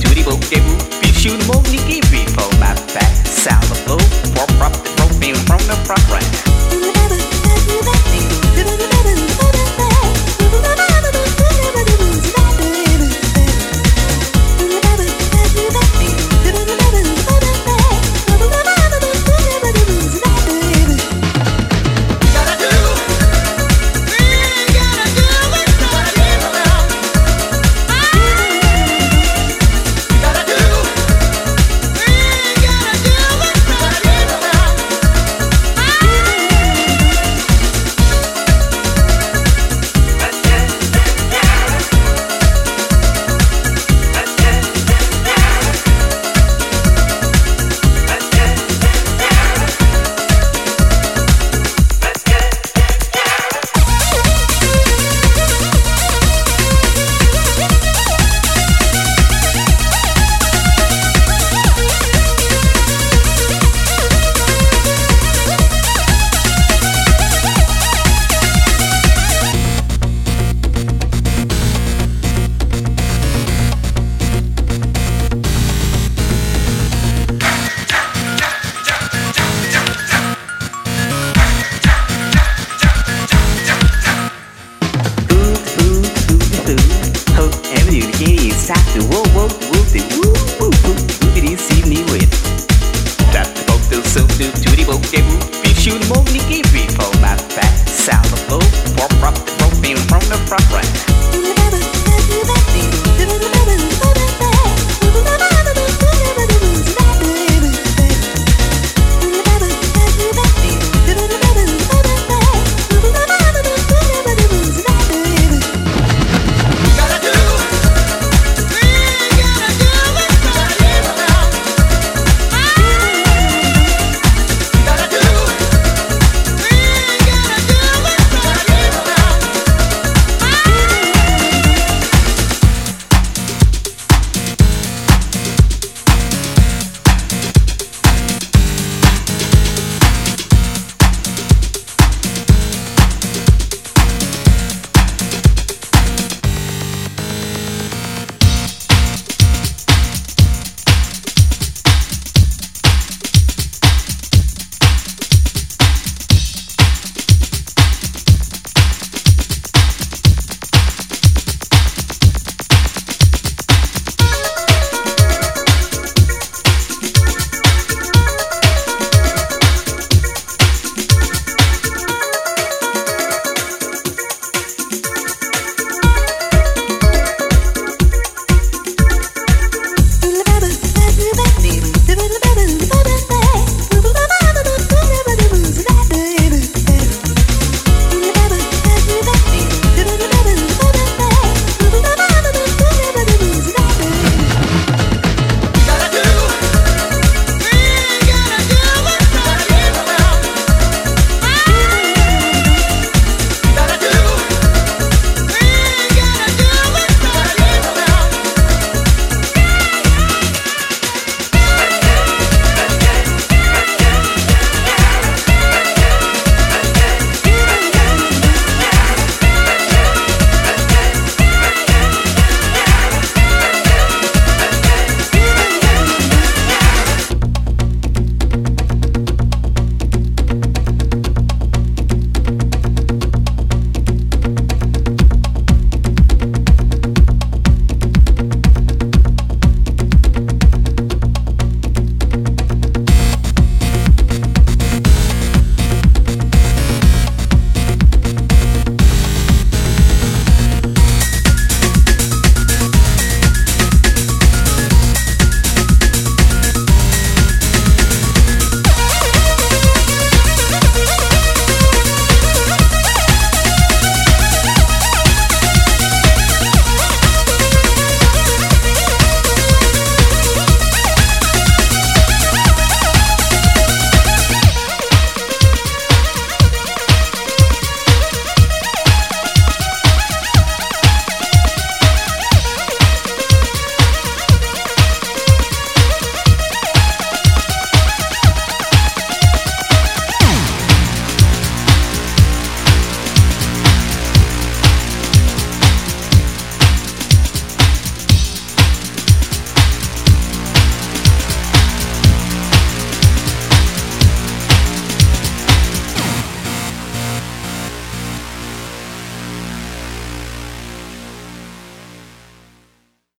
Turibo Gebu, Bishu Mo Nikibi, Fo Mapa, Salvo, Prop Prop, from the Propra. Porque exacto, see me with. That so be shoot, mo, ni, give me, my back, sound of low, pop, pop, pop, being from the front, right.